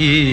आपकी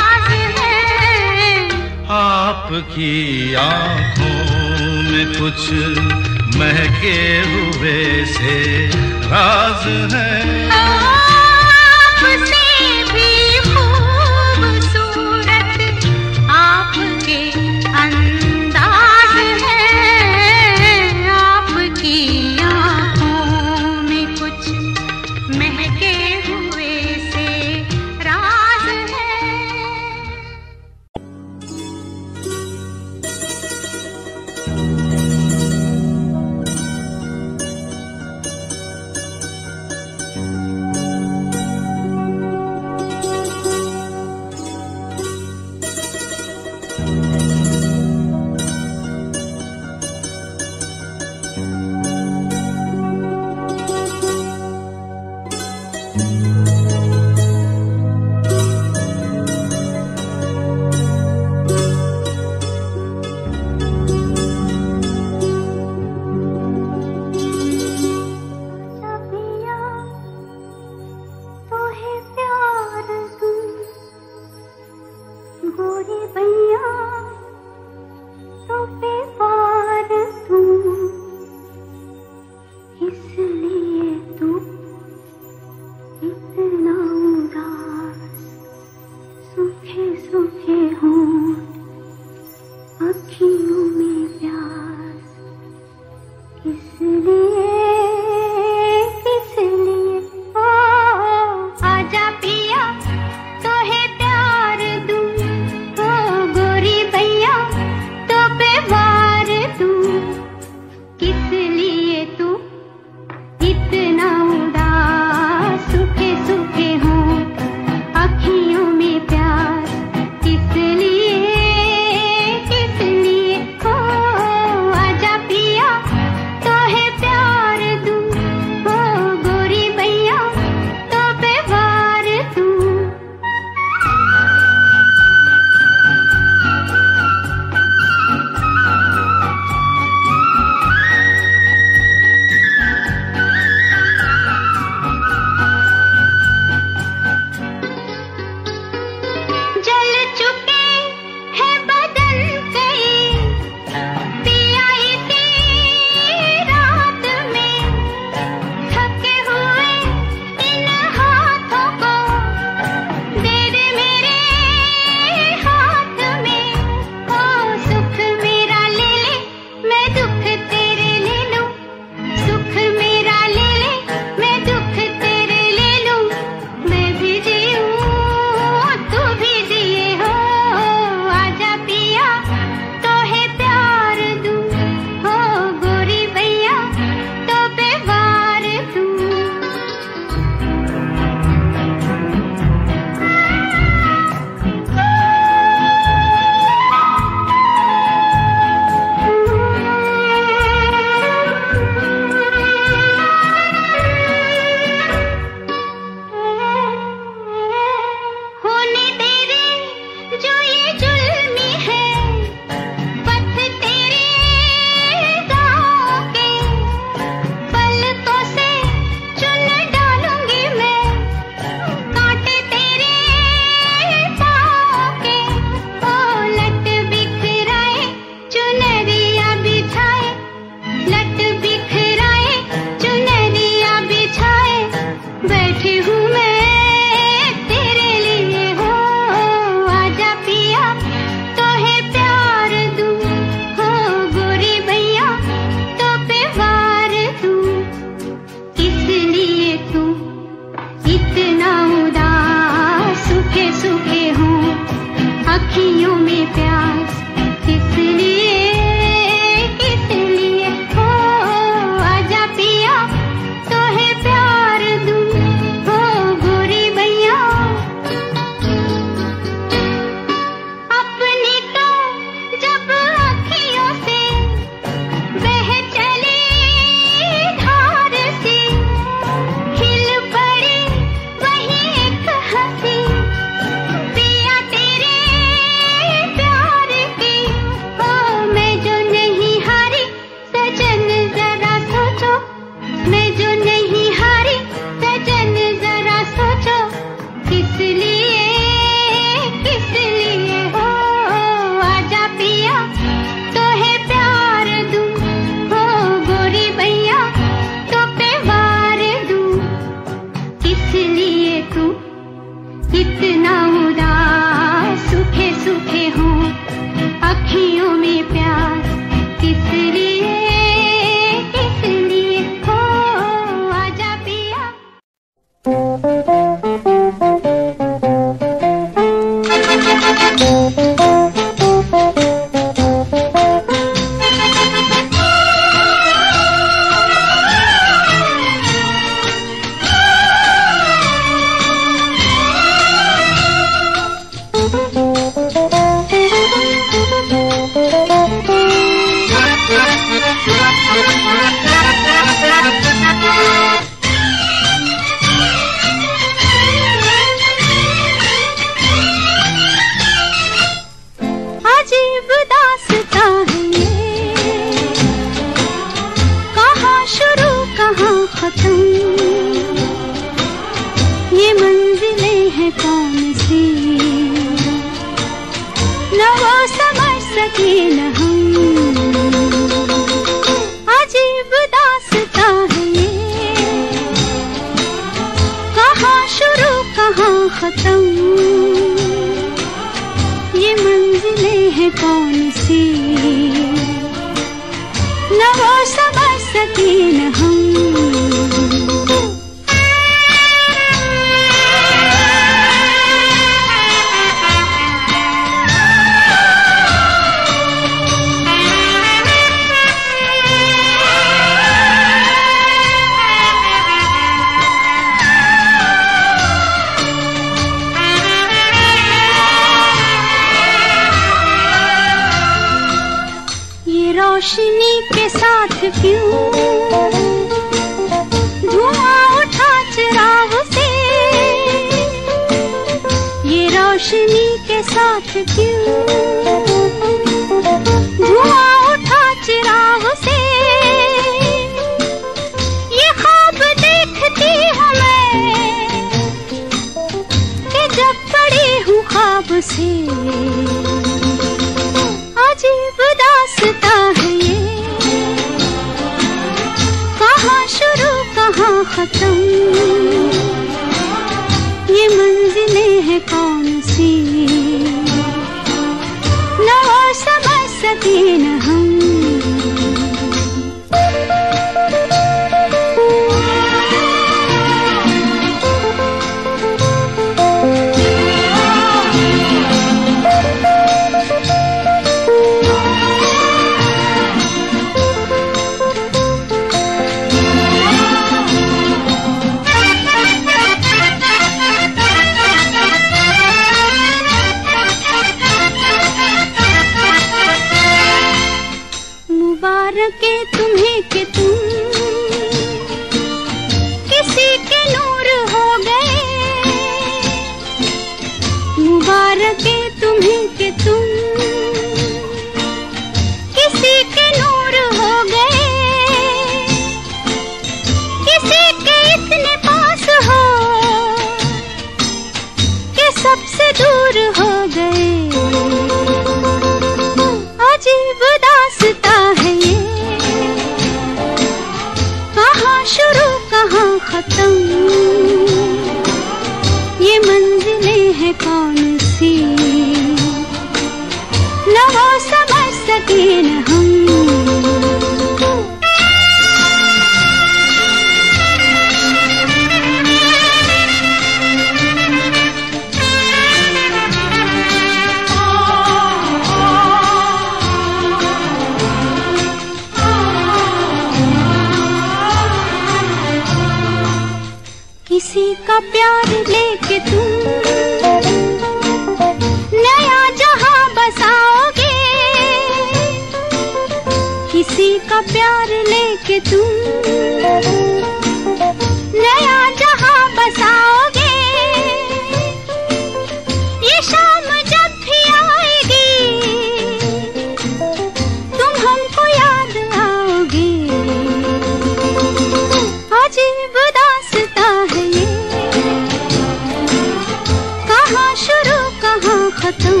खत्म।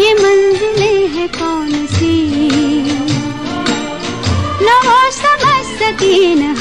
ये मंजिलें हैं कौन सी? ना समझ सकी ना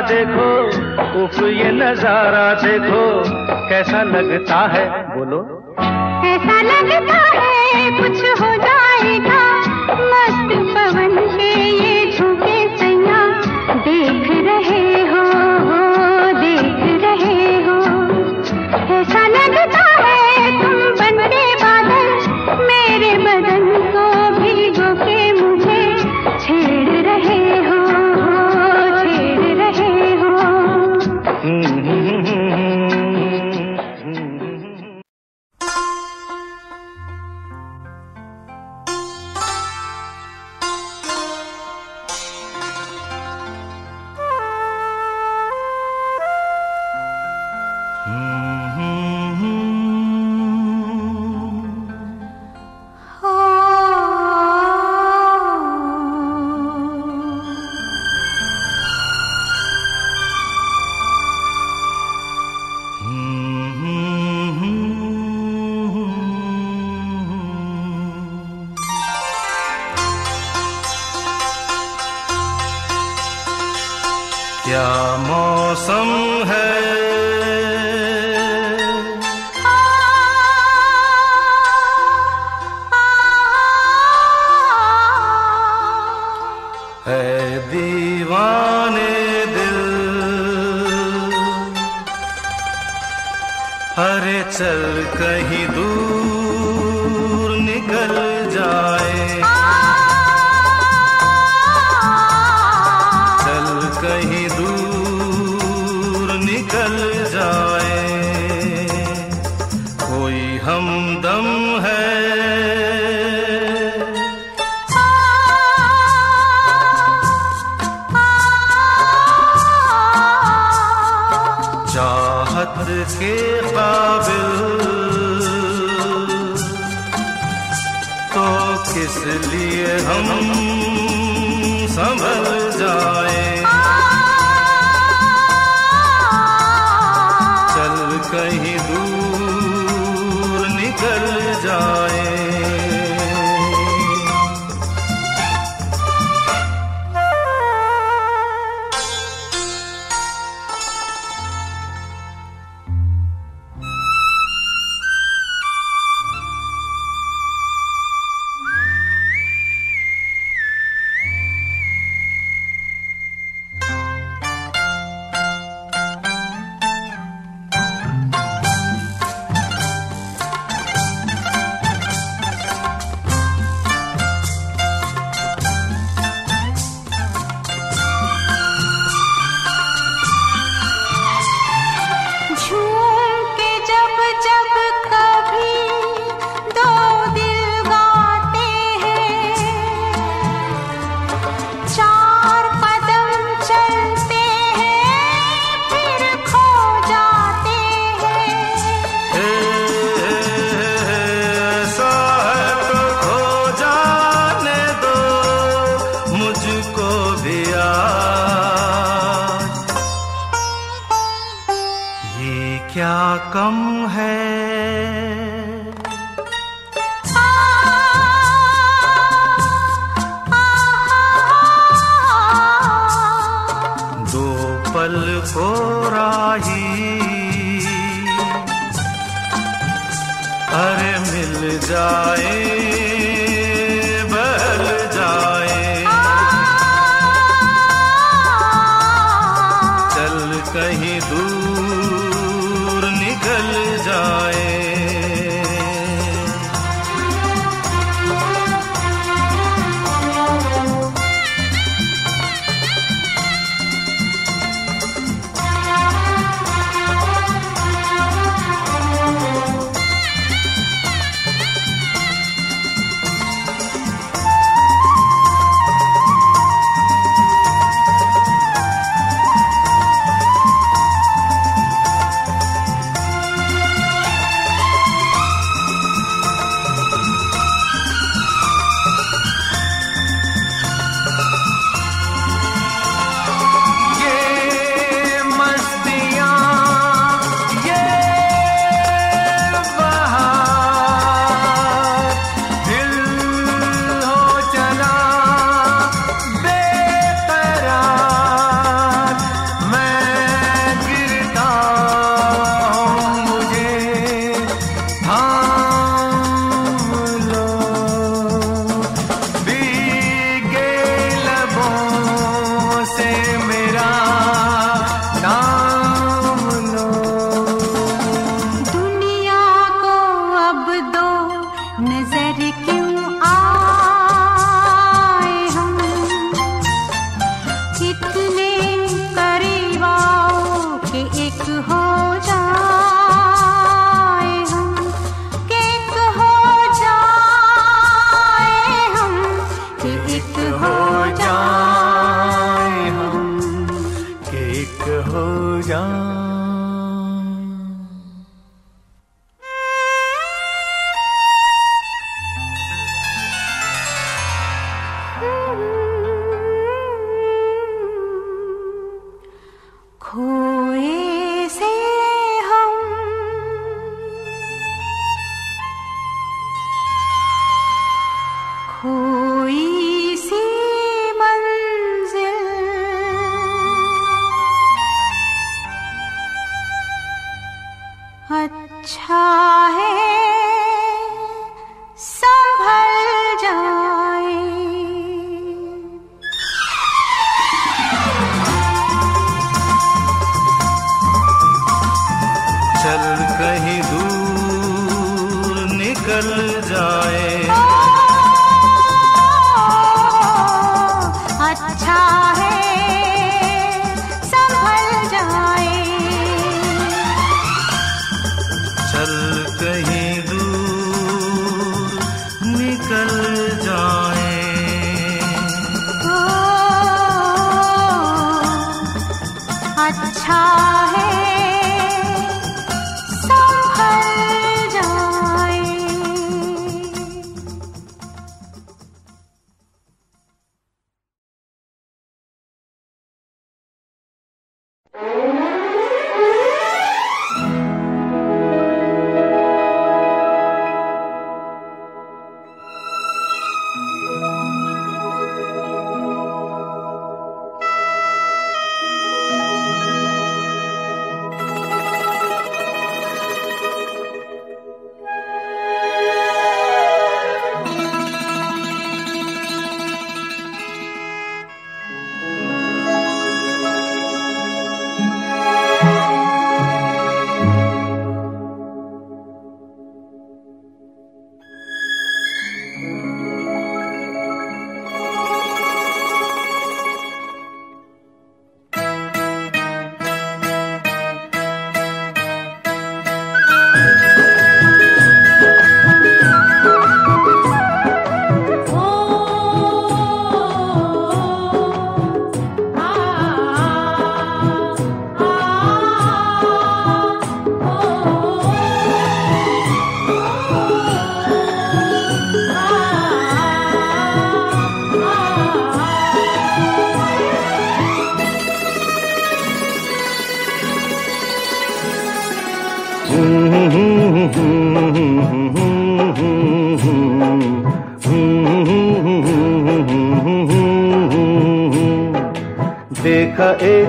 देखो उफ ये नज़ारा देखो कैसा लगता है?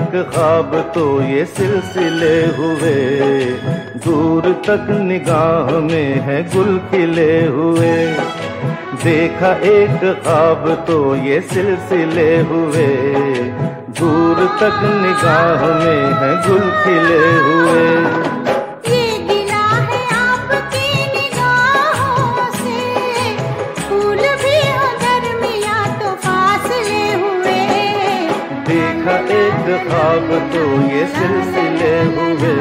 एक ख्वाब तो ये सिलसिले हुए। दूर तक निगाह में है गुल खिले हुए। देखा एक ख्वाब तो ये सिलसिले हुए। दूर तक निगाह में है गुल खिले हुए। ख्वाब तो ये सिलसिले हुए।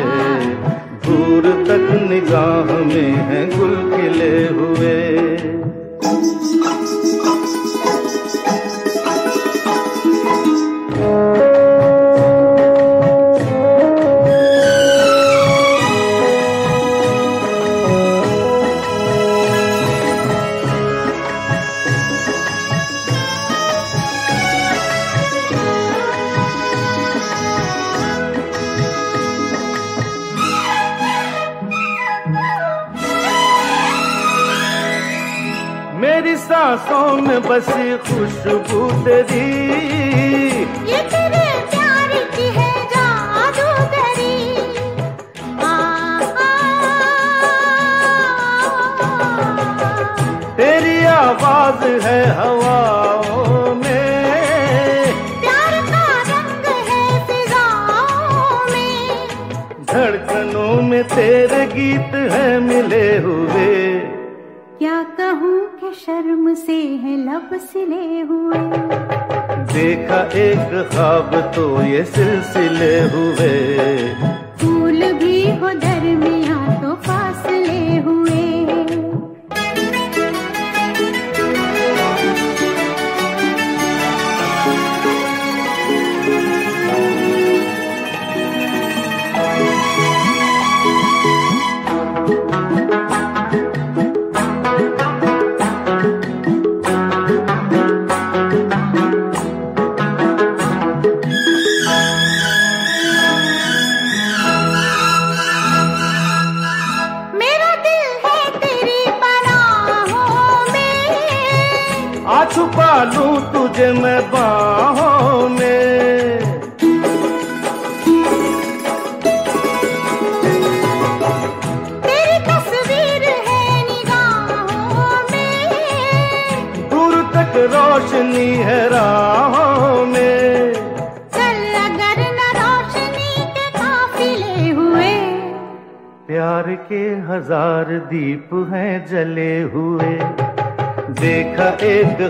दूर तक निगाह में है गुल खिले हुए। सांसों में बसी खुशबू तेरी सिले हुए। देखा एक ख्वाब तो ये सिलसिले हुए।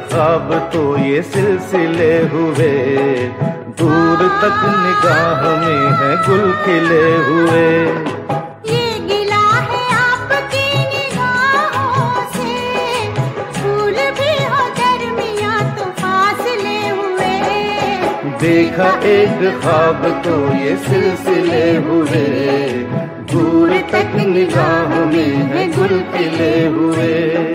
ख्वाब तो ये सिलसिले हुए। दूर तक निगाह में है गुल खिले हुए। ये गिला है आपकी निगाहों से। फूल भी हो दरमिया तो फासले हुए। देखा एक ख्वाब तो ये सिलसिले हुए। दूर तक निगाह में है गुल खिले हुए।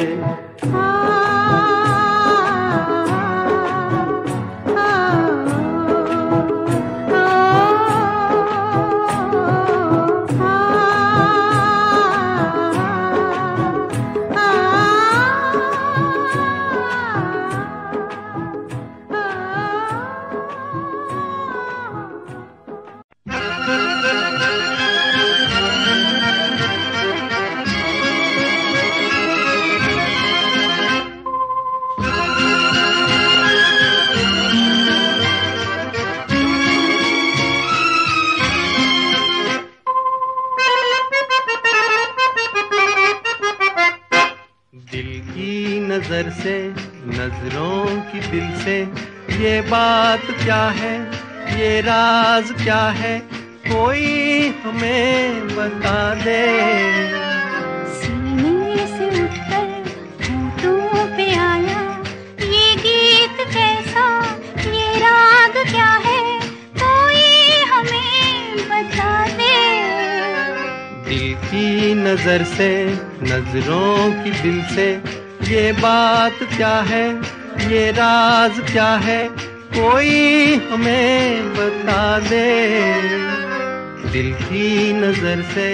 नज़र से।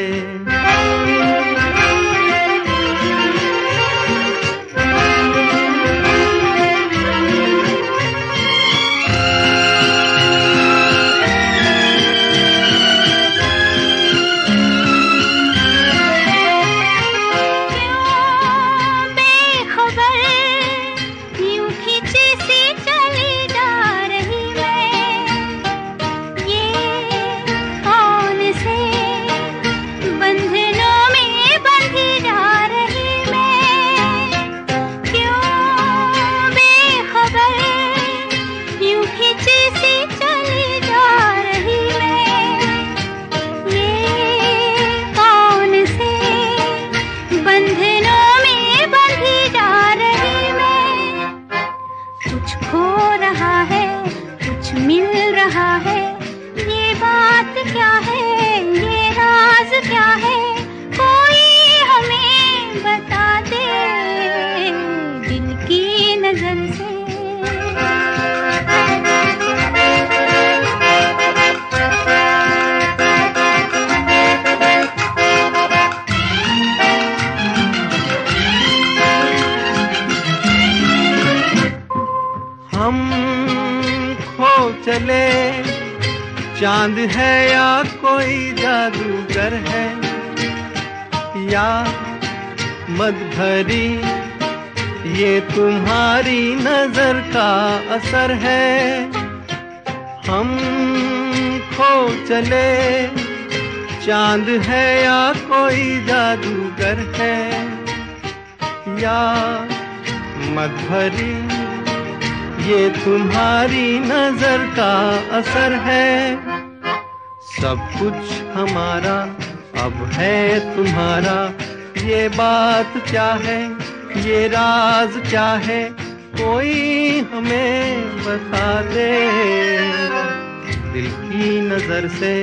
क्या है? ये राज क्या है? कोई हमें बता दे। दिल की नज़र से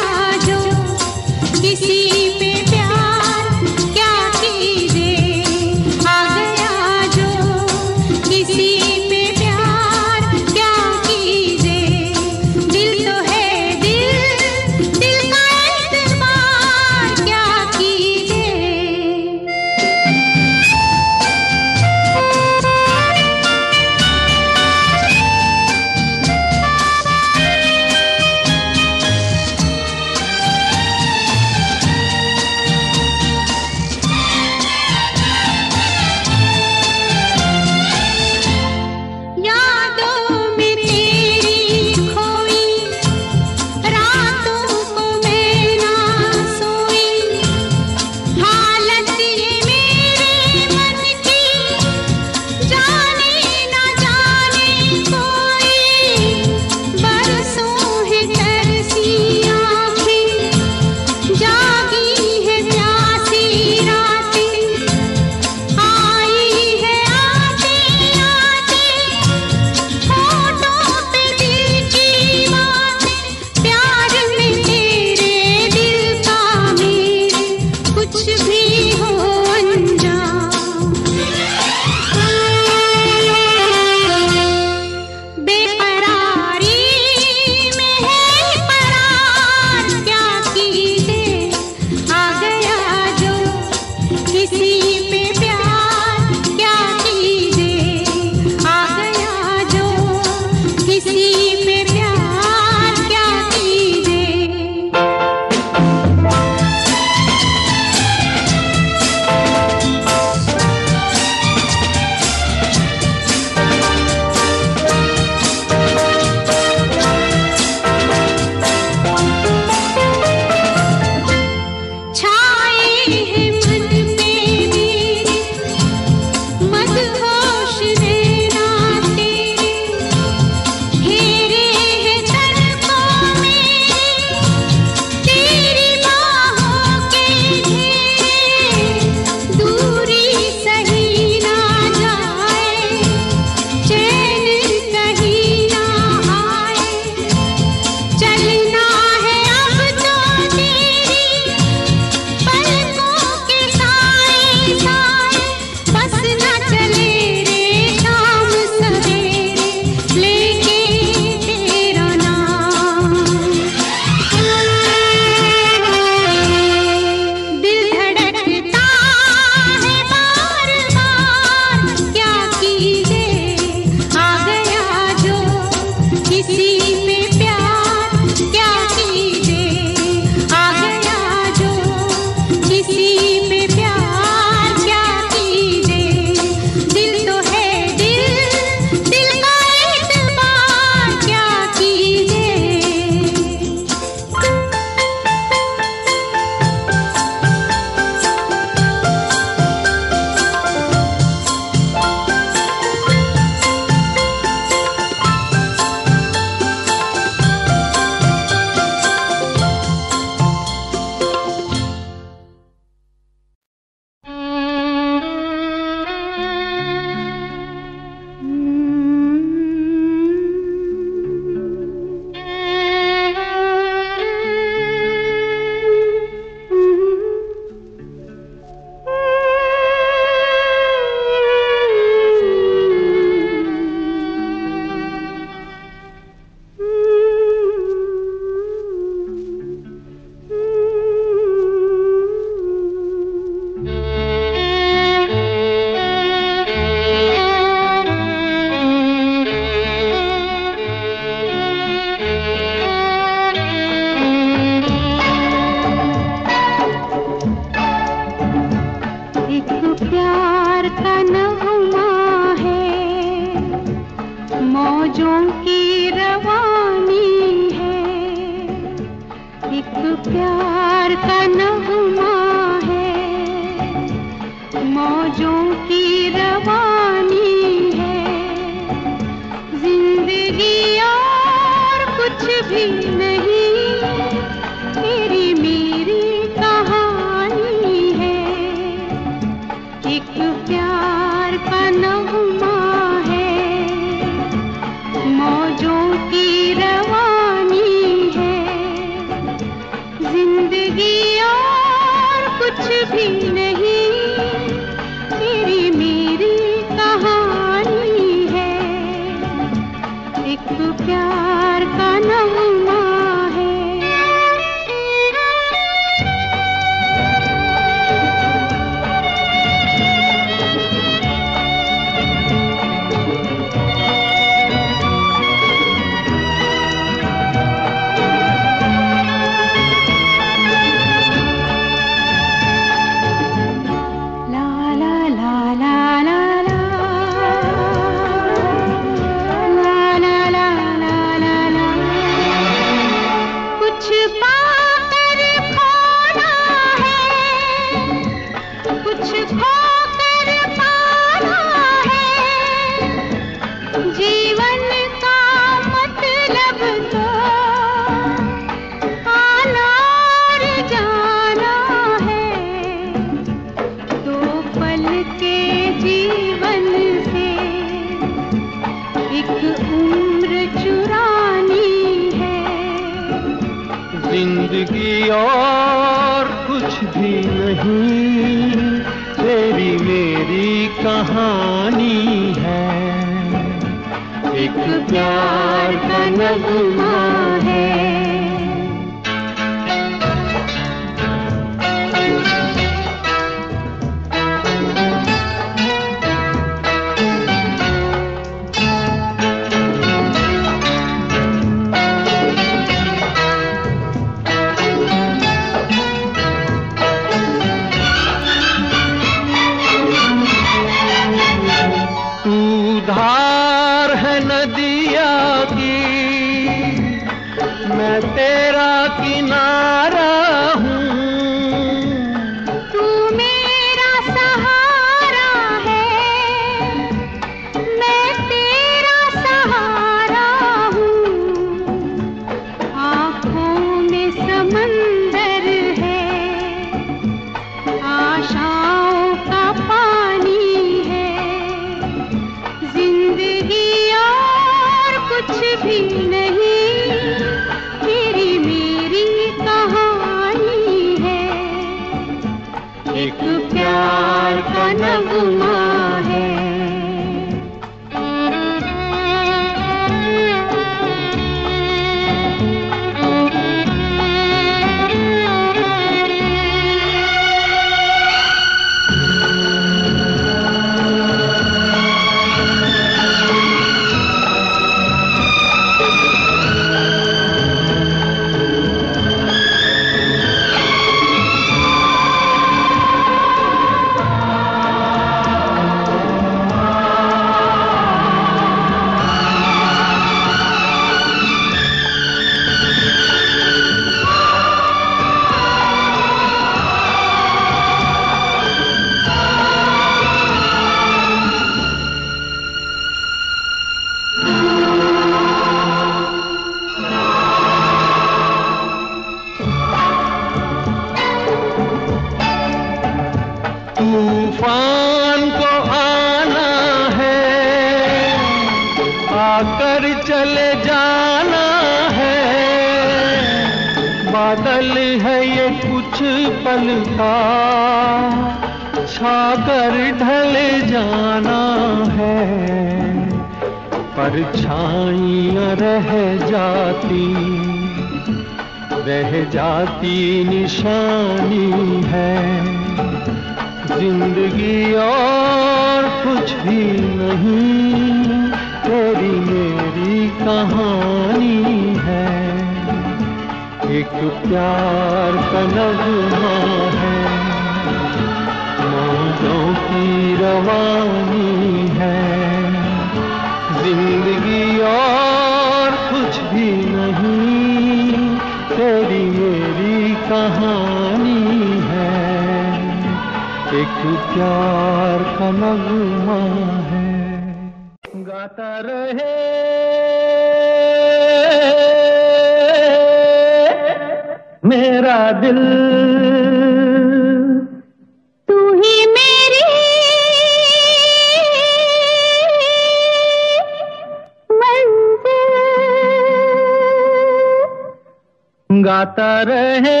गाता रहे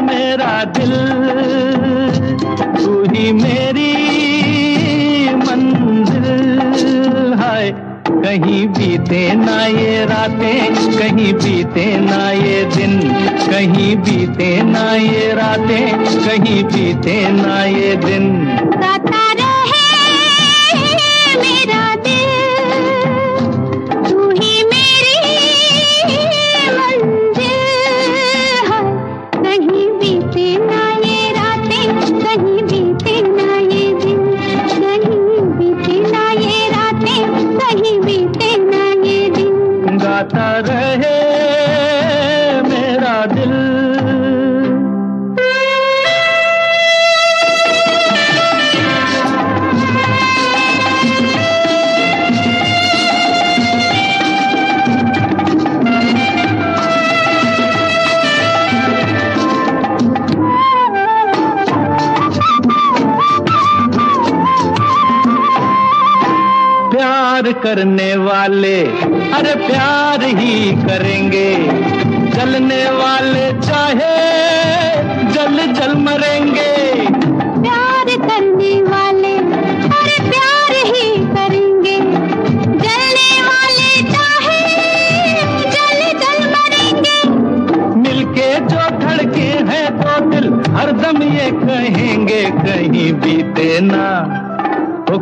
मेरा दिल। तू ही मेरी मंजिल है कहीं बीते ना ये रातें, कहीं बीते ना ये दिन। कहीं बीते ना ये रातें, कहीं बीते ना ये दिन। करने वाले अरे प्यार ही करेंगे। जलने वाले चाहे जल जल मरेंगे। प्यार करने वाले अरे प्यार ही करेंगे। जलने वाले चाहे जल जल मरेंगे। मिलके जो धड़के हैं तो दिल हरदम ये कहेंगे कहीं बीते ना।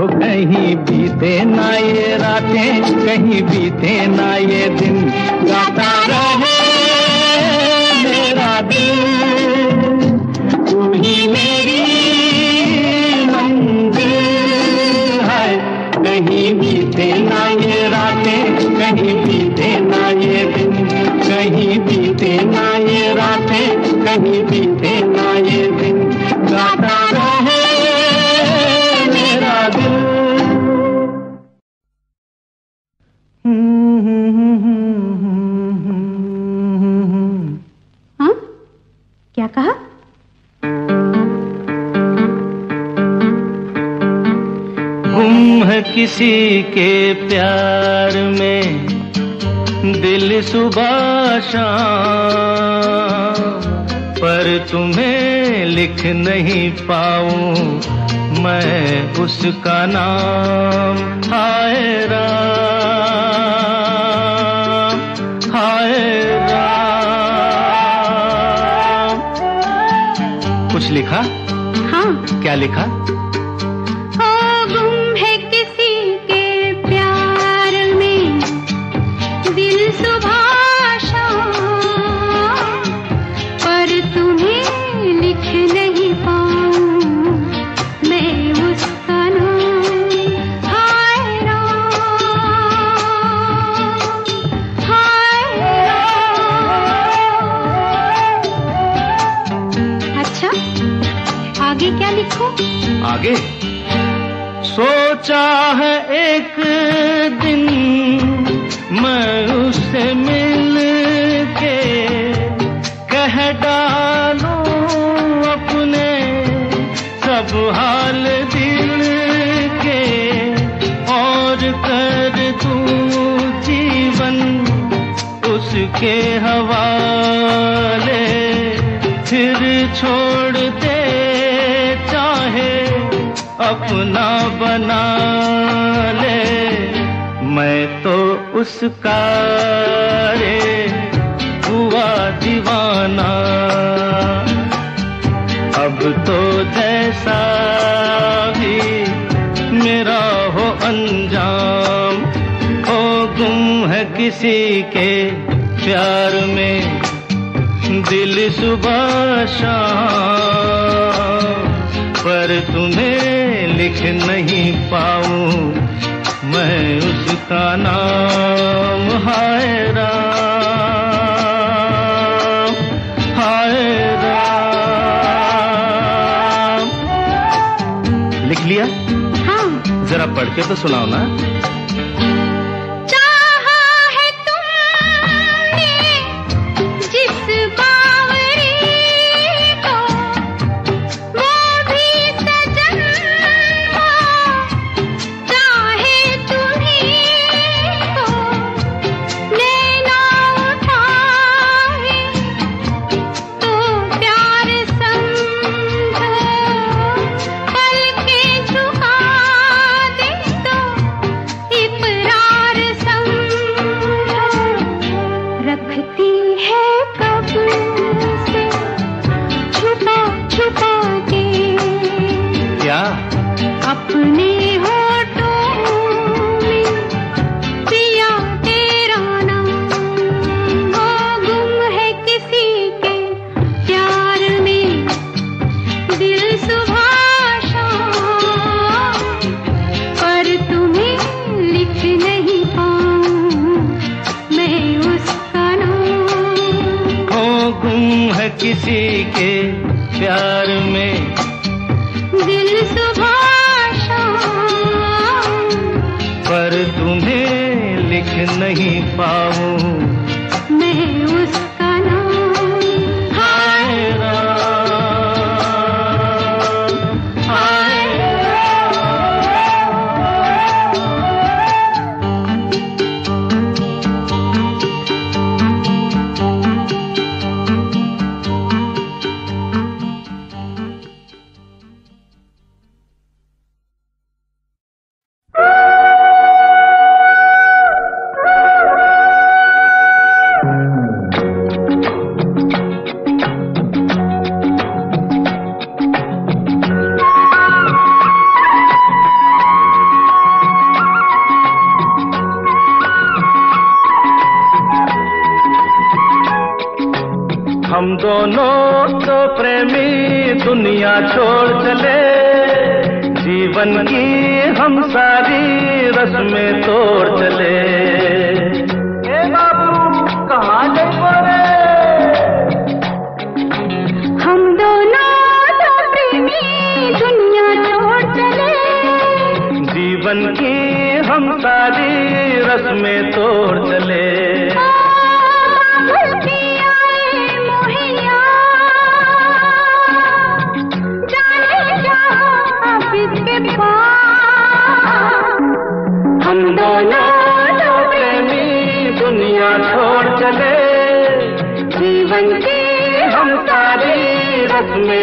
वो कहीं बीते ना ये रातें, कहीं बीते ना ये दिन। गाता रहे मेरा दिल, तू ही मेरी शाम पर तुम्हें लिख नहीं पाऊँ मैं उसका नाम। हाय राम हाय राम। कुछ लिखा? हाँ। क्या लिखा? आगे। सोचा है एक दिन मैं उससे मिल के कह डालूं अपने सब हाल दिल के। और कर दूँ जीवन उसके हवाले, फिर छोड़ अपना बना ले। मैं तो उसका रे, हुआ दीवाना। अब तो जैसा भी मेरा हो अंजाम हो गुम है किसी के प्यार में। दिल सुबह शाम, पर तुम्हें लिख नहीं पाऊँ। मैं उसका नाम हाय राम हाय राम। लिख लिया? हाँ। जरा पढ़ के तो सुनाओ ना।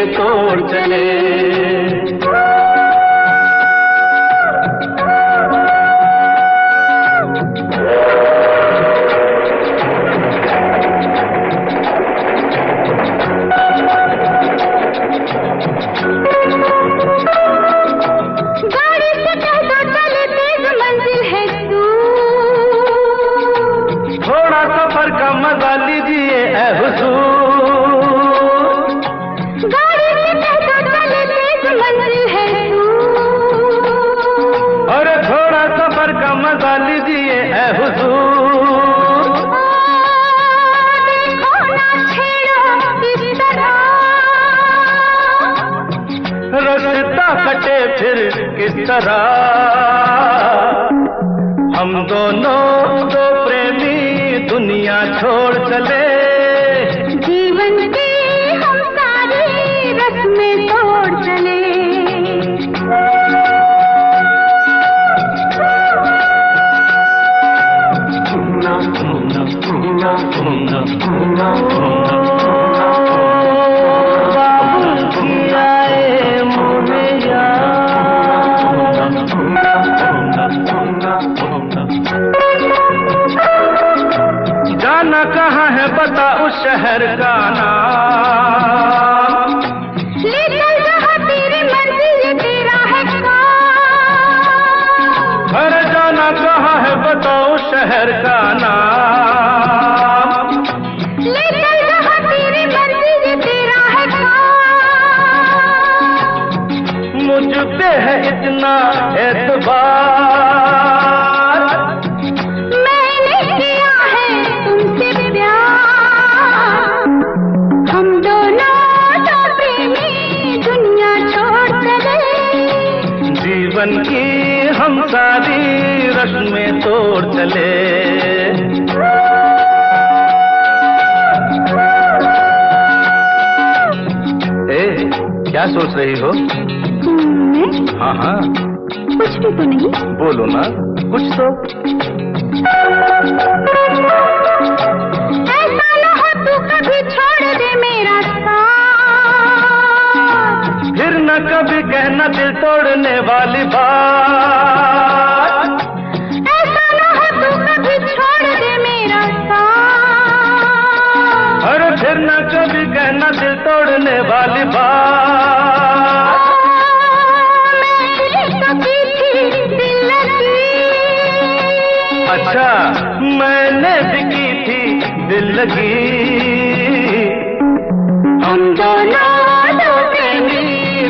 तोड़ चले तरह हम दोनों दो प्रेमी दुनिया छोड़ चले। जीवन के हम सारे रस्में तोड़ चले। घूमना ना घूमना ना घूमना शहर का नाम। तेरे ये तेरा है घर जाना कहा है बताओ शहर का नाम। तेरे तेरा है मुझ पे है इतना चले। ए क्या सोच रही हो? मैं? हाँ हाँ। कुछ भी तो नहीं। बोलो ना कुछ तो। कभी छोड़ दे मेरा फिर कभी कहना दिल तोड़ने वाली बात। होने वाली बात। अच्छा मैंने भी की थी दिल लगी। हम दोनों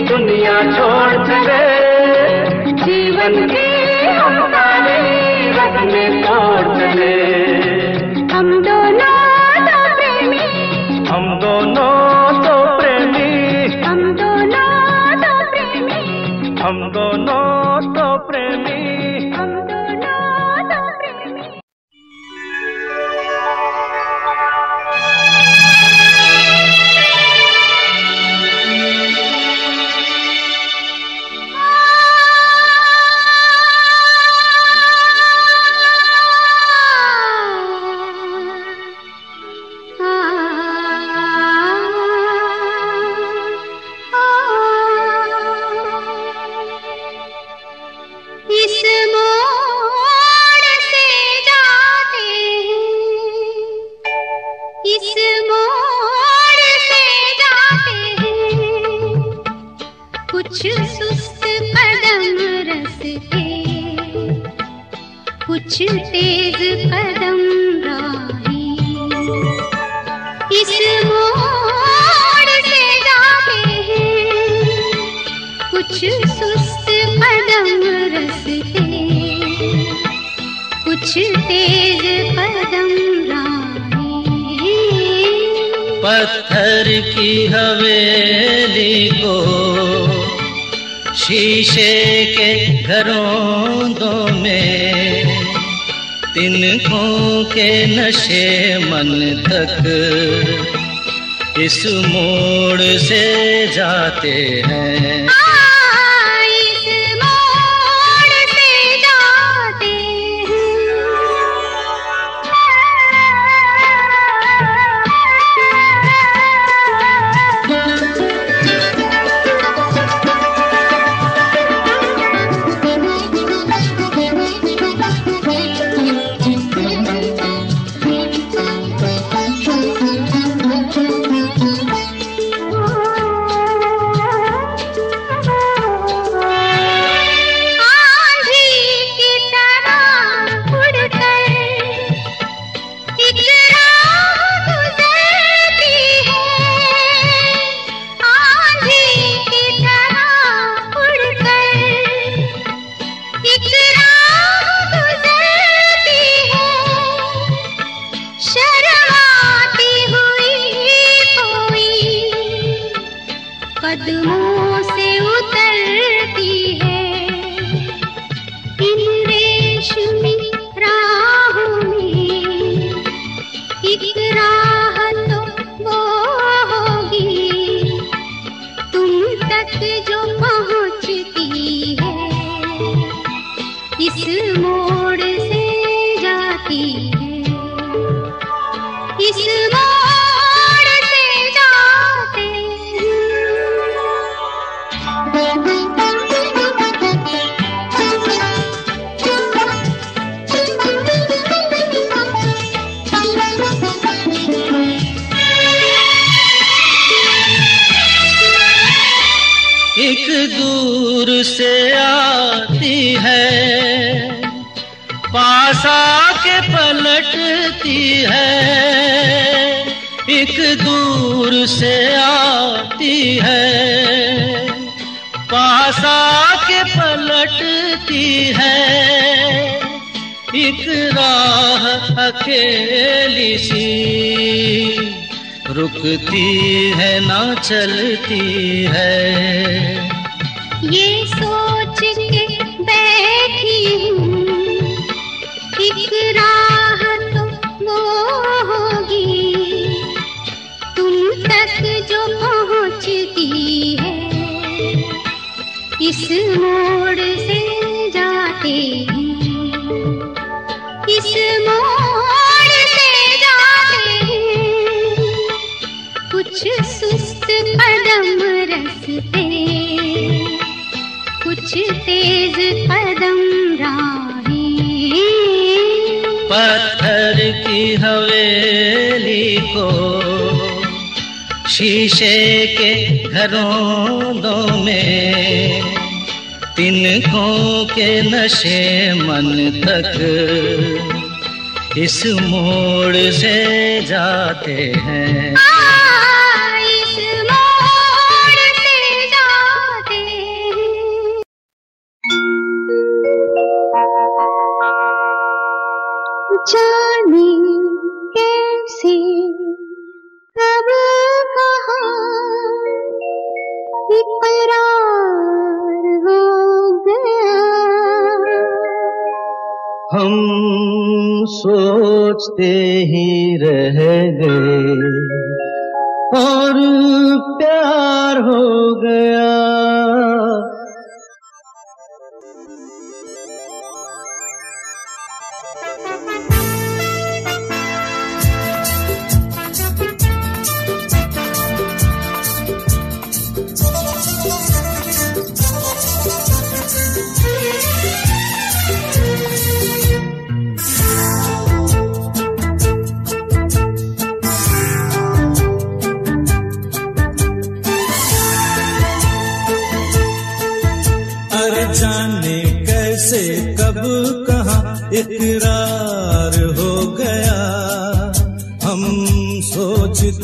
दुनिया छोड़ चले। जीवन की हम सारे रखने छोड़ चले। पत्थर की हवेली को शीशे के घरों में तिनकों के नशे मन तक इस मोड़ से जाते हैं। जाते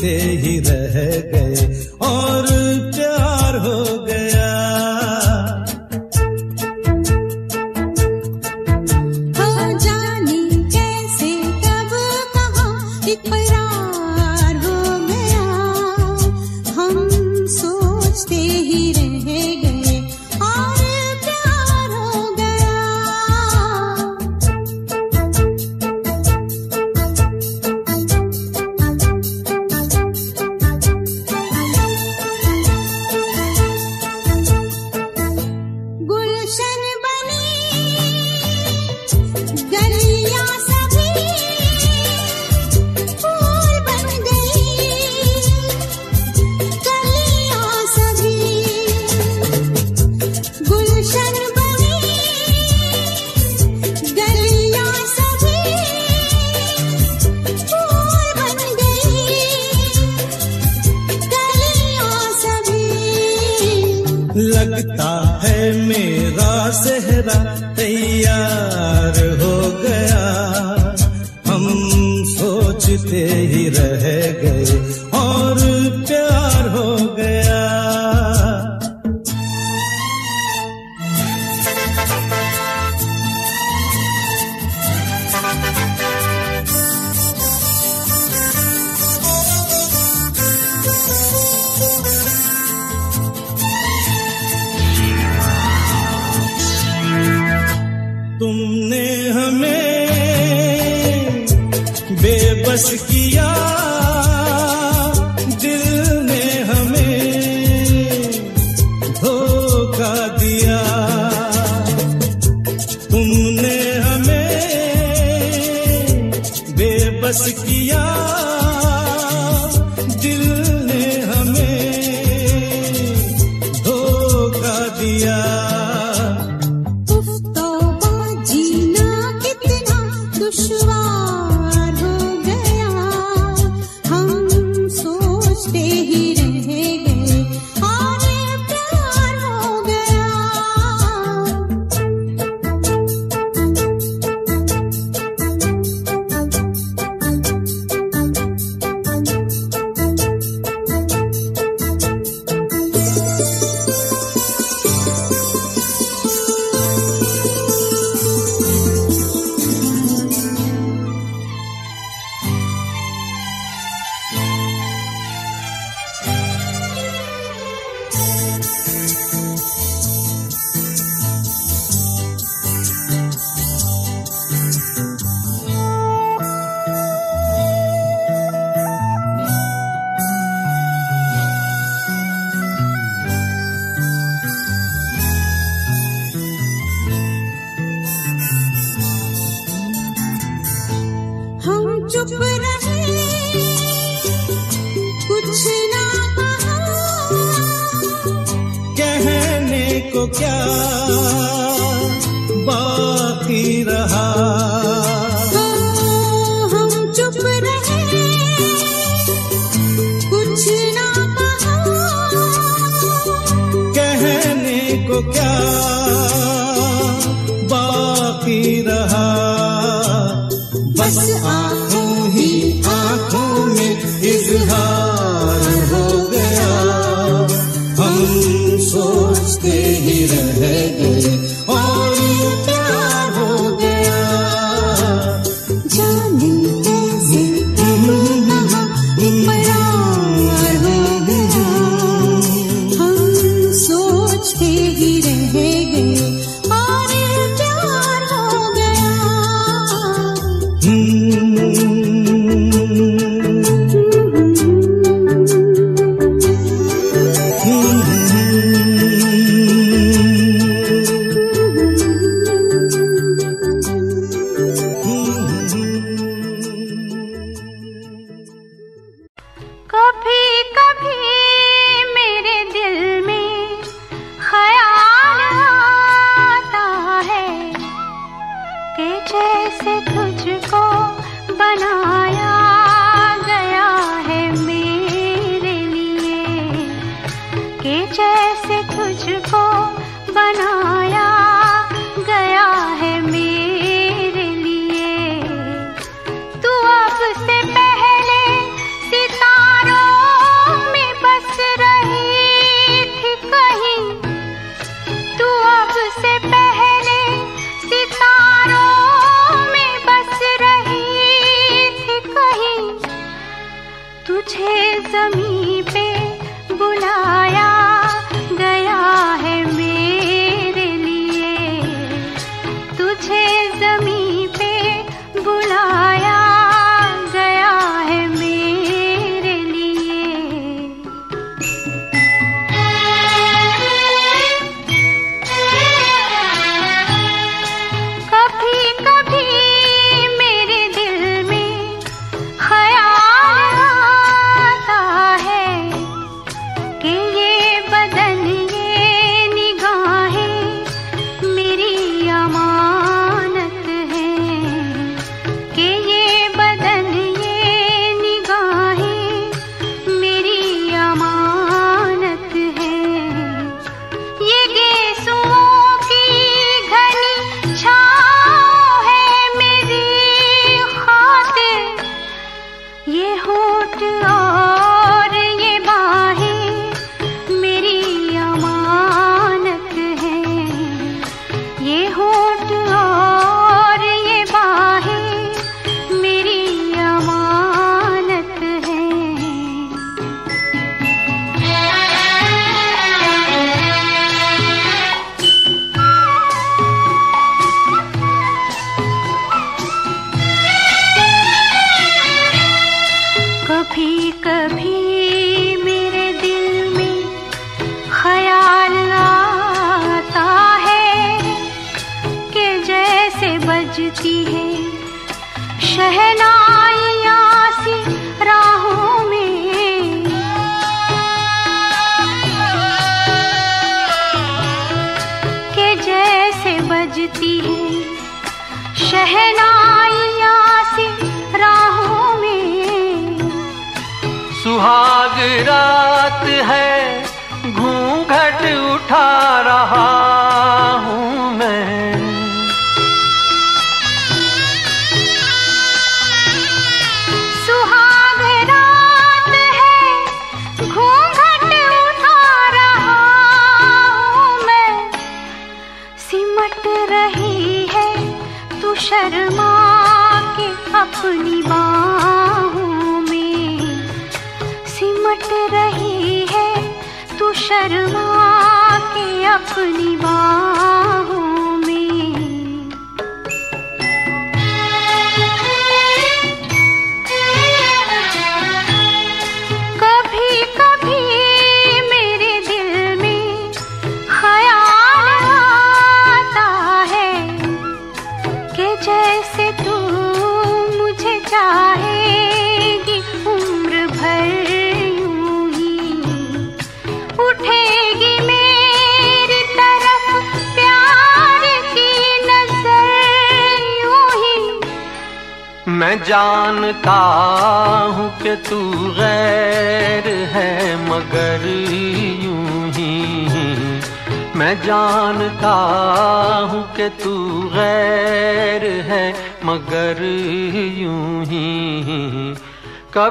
ही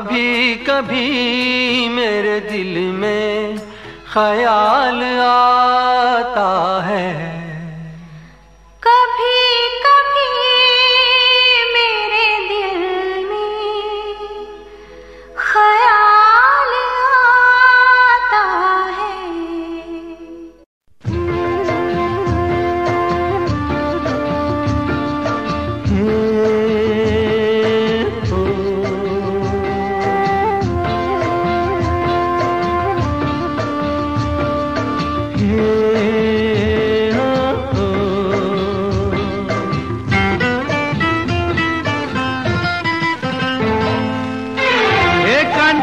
कभी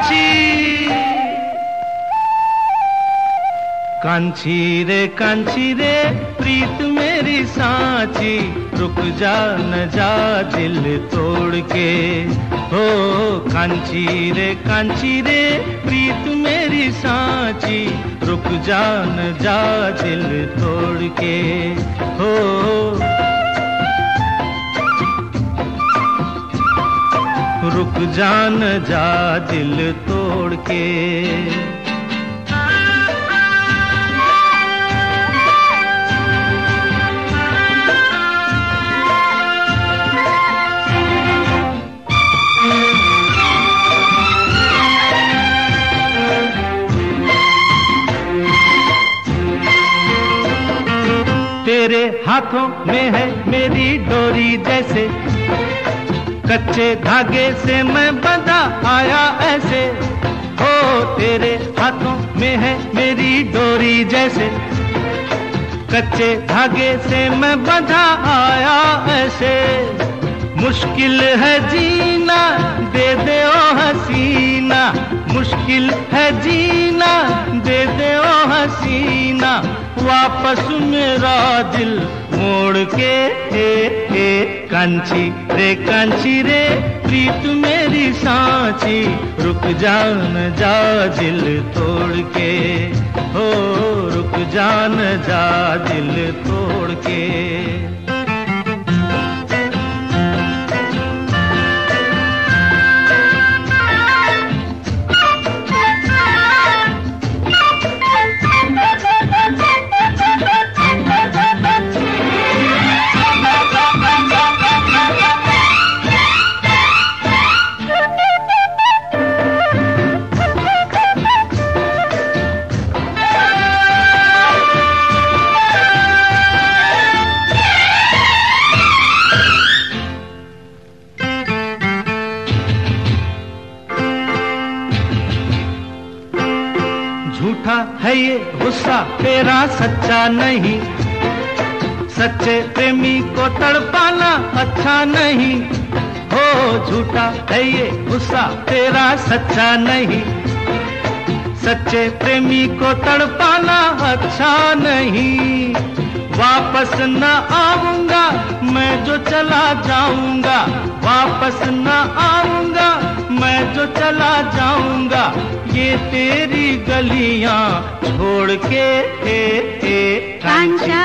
कांची। कांची रे कांची रे, प्रीत मेरी सांची। रुक जा, न जा, दिल तोड़ के। हो, कांची रे कांची रे, प्रीत मेरी सांची। रुक जा, न जा, दिल तोड़ के। हो रुक जान जा दिल तोड़ के। तेरे हाथों में है मेरी डोरी जैसे कच्चे धागे से मैं बंधा आया ऐसे। हो तेरे हाथों में है मेरी डोरी जैसे। कच्चे धागे से मैं बंधा आया ऐसे। मुश्किल है जीना, दे दे ओ हसीना। मुश्किल है जीना, दे दे ओ हसीना। वापस मेरा दिल मोड़ के ए ए कांची रे कांची रे, प्रीत मेरी सांची, रुक जान जा दिल तोड़ के हो, रुक जान जा दिल तोड़ के ये गुस्सा तेरा सच्चा नहीं। सच्चे प्रेमी को तड़पाना अच्छा नहीं। हो झूठा है ये गुस्सा तेरा सच्चा नहीं। सच्चे प्रेमी को तड़पाना अच्छा नहीं। वापस न आऊँगा, मैं जो चला जाऊँगा, वापस न आऊँगा। मैं जो चला जाऊँगा ये तेरी गलियाँ छोड़ के ए ए कांचा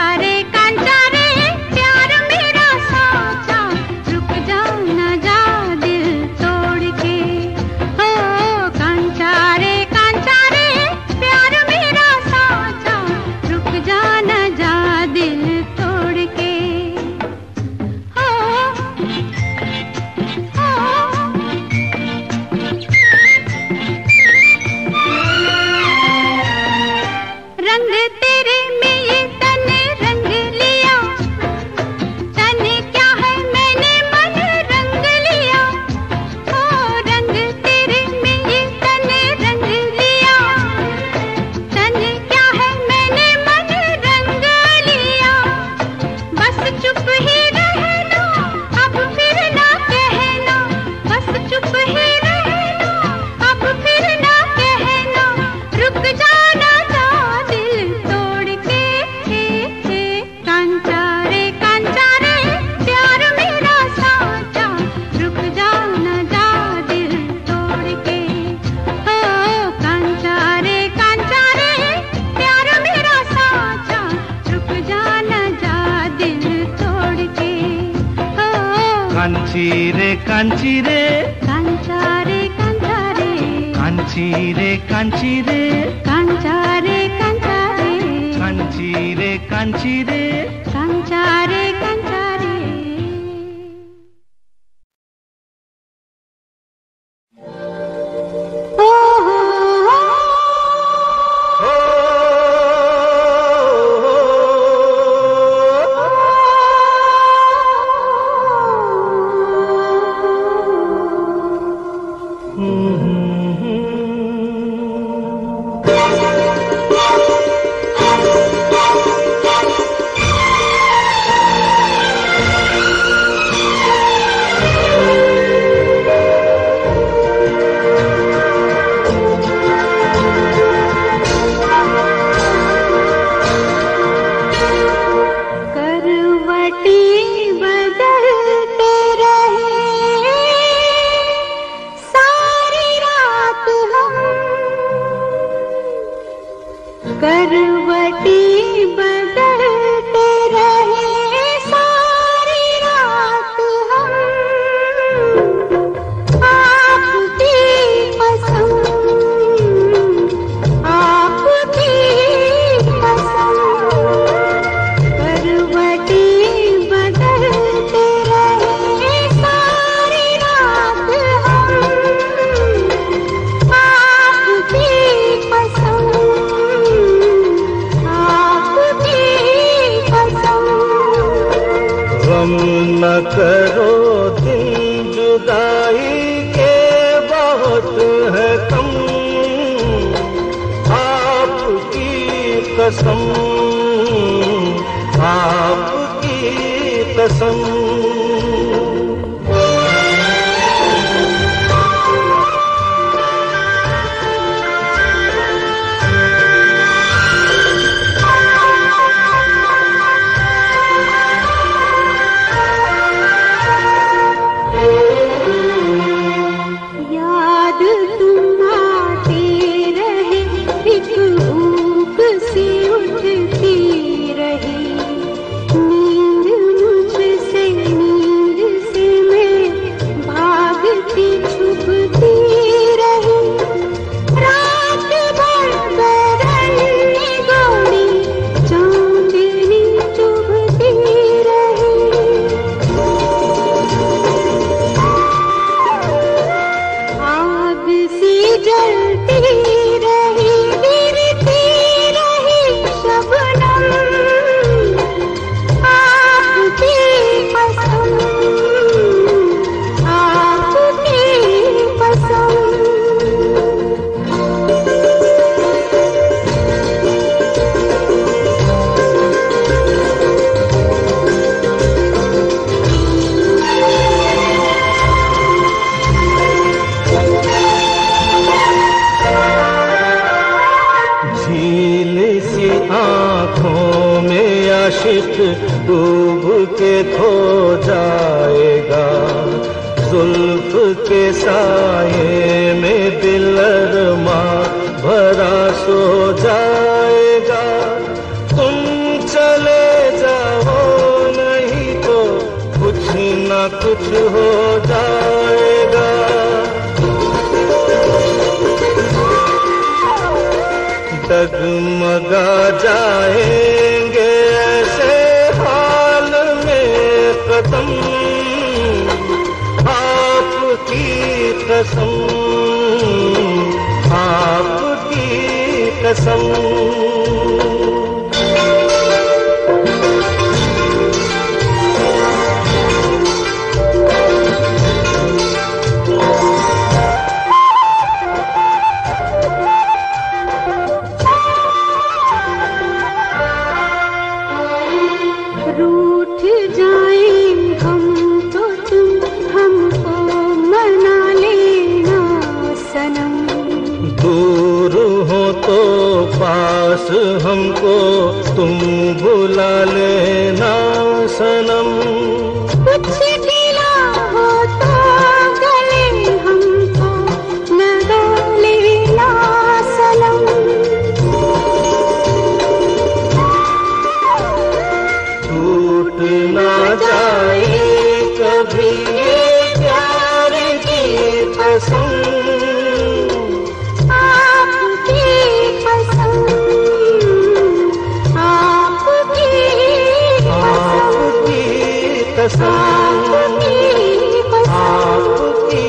आपकी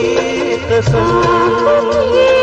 कसम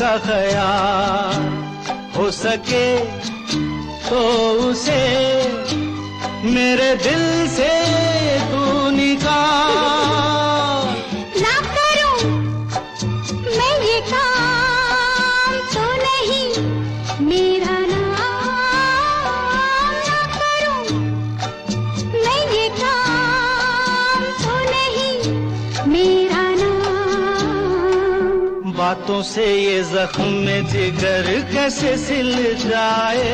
का ख्याल हो सके तो उसे मेरे दिल से तू निकाल। बातों से ये जख्म में जिगर कैसे सिल जाए?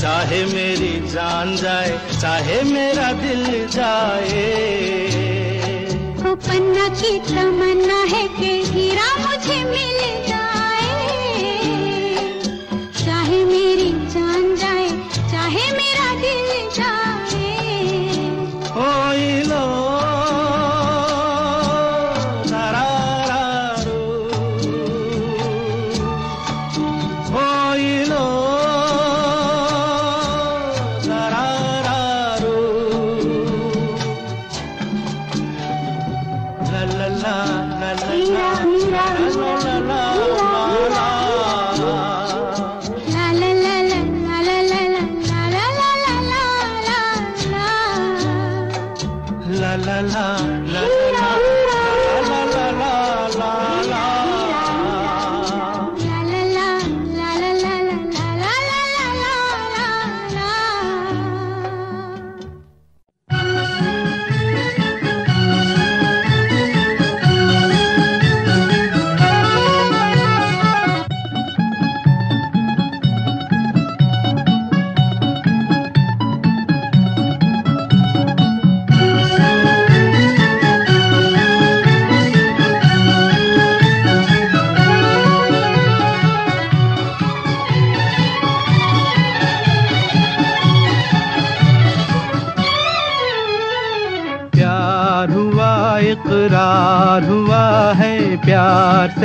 चाहे मेरी जान जाए, चाहे मेरा दिल जाए। पन्ना की तमन्ना है कि हीरा मुझे मिल जाए। चाहे मेरी जान जाए, चाहे मेरा दिल जाए।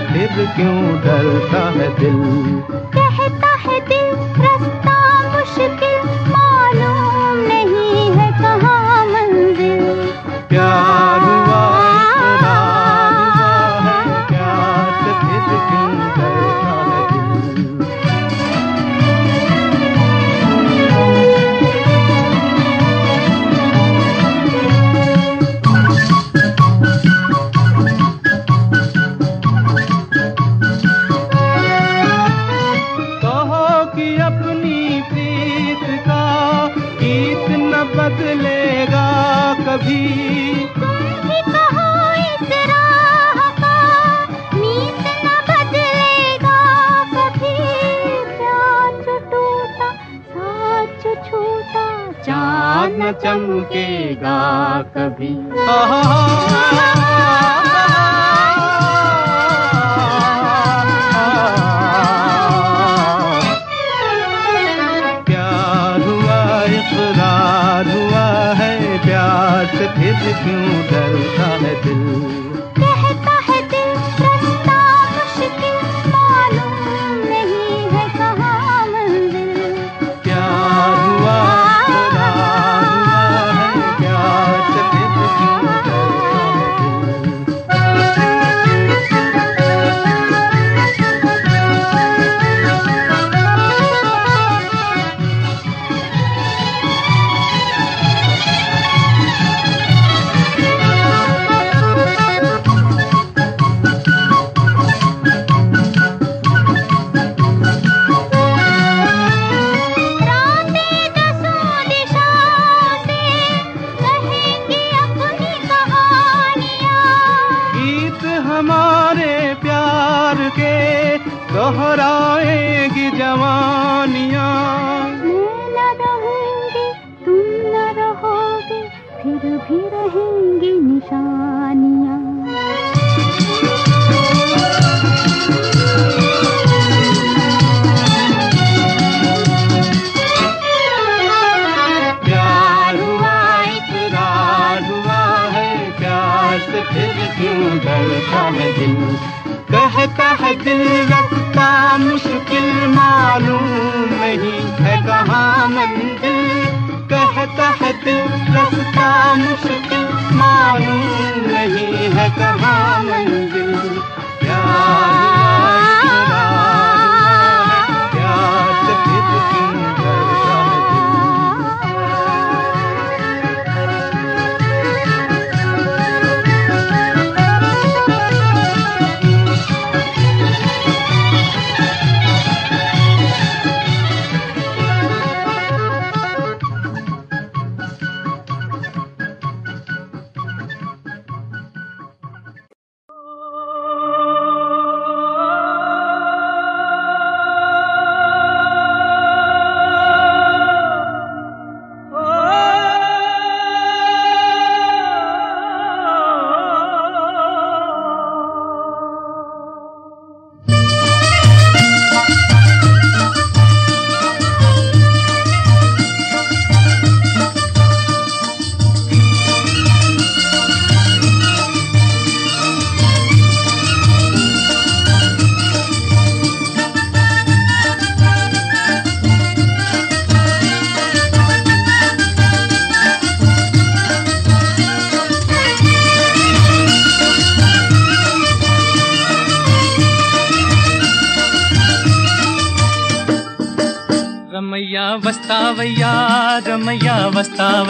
फिर क्यों डरता है दिल? कभी। प्यार हुआ इकरार हुआ है प्यार से फिर क्यों हमारे प्यार के दोहराएगी जवानियाँ। तुम न रहोगे फिर भी रहेंगी निशानियाँ। डरता है दिल। कहता है दिल रखता, मुश्किल मालूम नहीं है कहाँ मंदिर कहता है दिल रखता, मुश्किल मालूम नहीं है कहाँ मंजिल।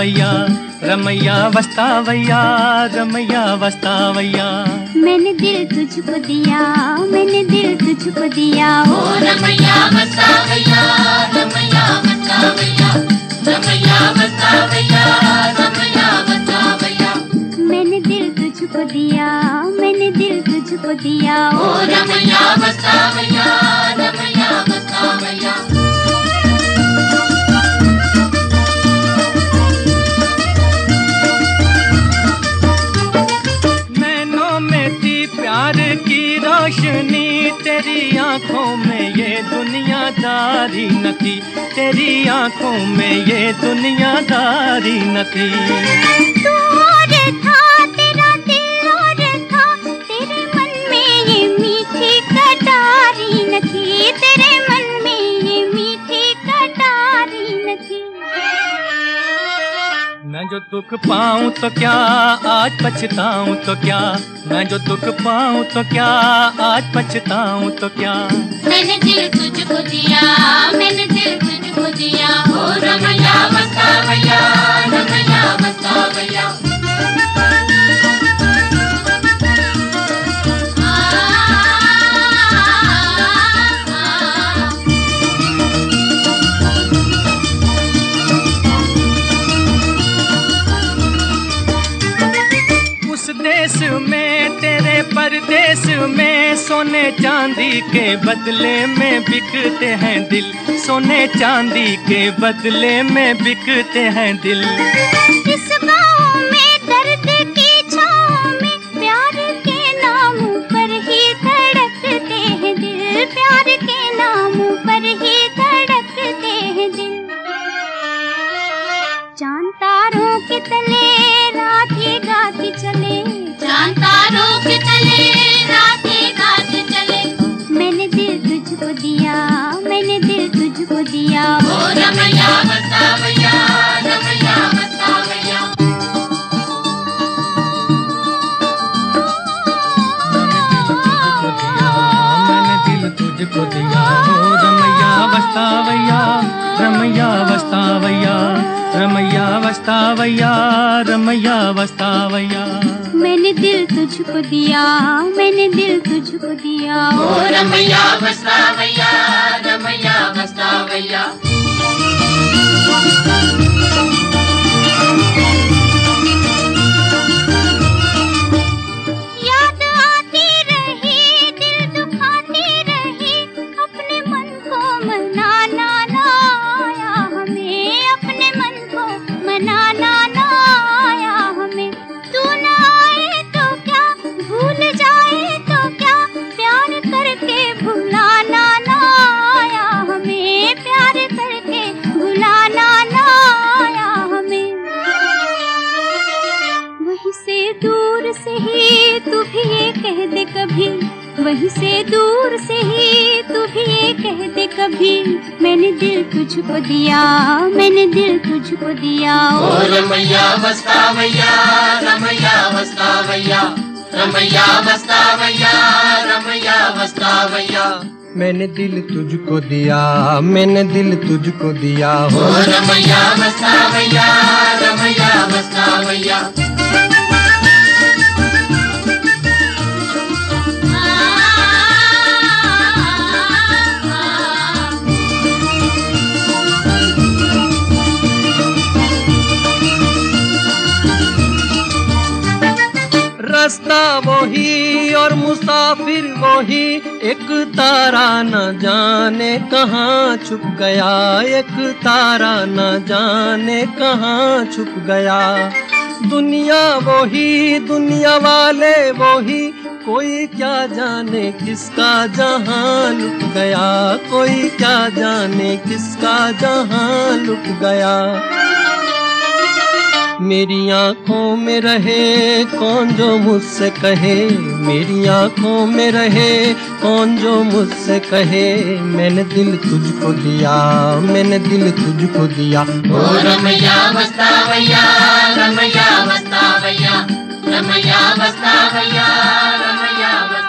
वस्तावैया रमैया वस्तावैया रमैया वस्तावैया। मैंने दिल तुझको दिया मैंने दिल तुझको दिया। ओ रमैया वस्तावैया रमैया वस्तावैया रमैया वस्तावैया रमैया वस्तावैया। मैंने दिल तुझको दिया मैंने दिल तुझको दिया। ओ रमैया वस्तावैया रमैया वस्तावैया। तेरी आँखों में ये दुनियादारी न थी तेरी आँखों में ये दुनियादारी न थी तू और था तेरा दिल और था। तेरे मन में ये मीठी कटारी न थी तेरे मन में ये मीठी कटारी न थी मैं जो दुख पाऊँ तो क्या आज पछताऊं तो क्या? मैं जो दुख पाऊँ तो क्या? आज पछताऊं तो क्या? मैंने दिल तुझको दिया, मैंने दिल तुझको दिया। ओ रमैया बसावैया रमैया बसावैया परदेश में सोने चांदी के बदले में बिकते हैं दिल। सोने चांदी के बदले में बिकते हैं दिल। तुझको दिया हो रमैया वस्तावैया रमैया वस्तावैया रमैया वस्तावैया रमैया वस्तावैया मैंने दिल तुझको दिया, मैंने दिल तुझको दिया। ओ रमैया बसावैया रमैया बसावैया वहीं से दूर से ही तू भी ये कह दे कभी मैंने दिल तुझको दिया मैंने दिल तुझको दिया। ओ रमैया बस्तावैया रमैया बस्तावैया रमैया मस्तावैया रमैया मस्तावैया मैंने दिल तुझको दिया मैंने दिल तुझको दिया। हो ओ रमैया मस्तावैया रमैया मस्तावैया रास्ता वही और मुसाफिर वही। एक तारा न जाने कहाँ छुप गया। एक तारा न जाने कहाँ छुप गया। दुनिया वही, दुनिया वाले वही। कोई क्या जाने किसका जहाँ लुट गया। कोई क्या जाने किसका जहाँ लुट गया। मेरी आँखों में रहे, कौन जो मुझसे कहे? मेरी आँखों में रहे, कौन जो मुझसे कहे? मैंने दिल तुझको दिया, मैंने दिल तुझको दिया। ओ रमैया मस्तावैया रमैया मस्तावैया रमैया मस्तावैया रमैया